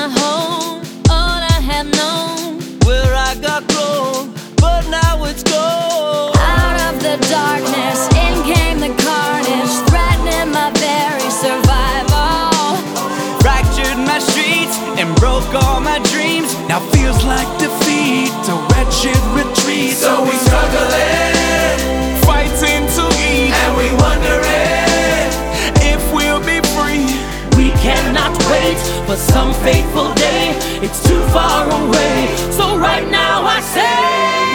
my home, all I have known. Where I got but now it's gone. Out of the darkness, in came the carnage, threatening my very survival. My streets and broke all my dreams. Now feels like defeat, a wretched retreat. fateful day, it's too far away. So right now I say,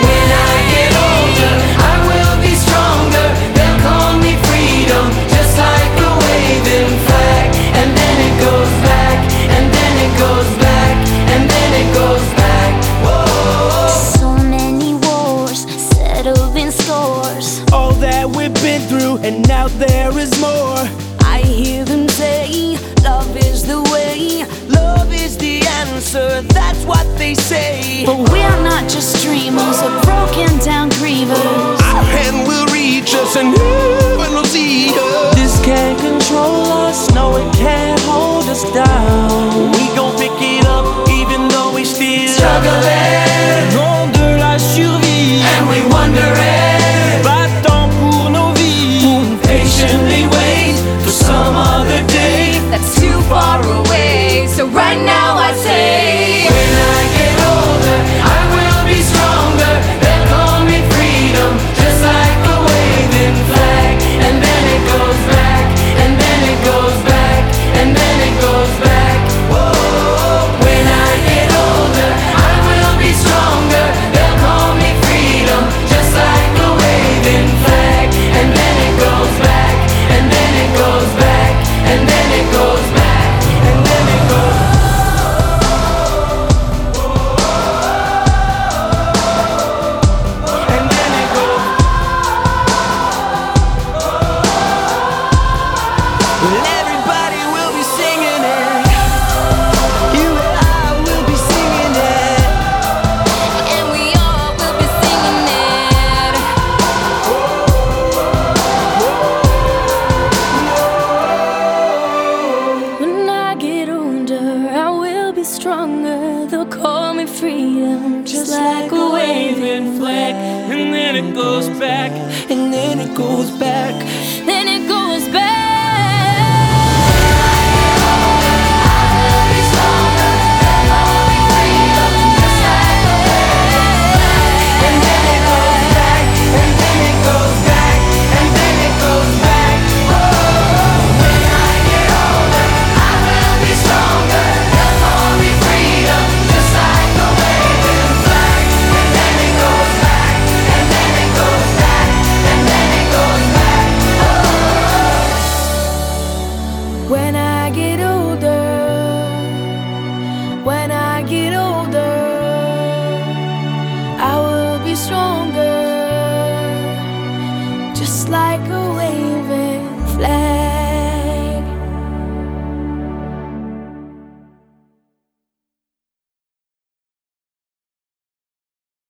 when I get older, I will be stronger. They'll call me freedom, just like the waving flag. And then it goes back, and then it goes back, and then it goes back. Whoa. So many wars settled scores. All that we've been through, and now there is more. I hear them say answer, that's what they say. But we're not just dreamers or broken down grievers. stronger. They'll call me freedom, just, just like, like a waving flag. And then it goes back, and then it goes back. I get away.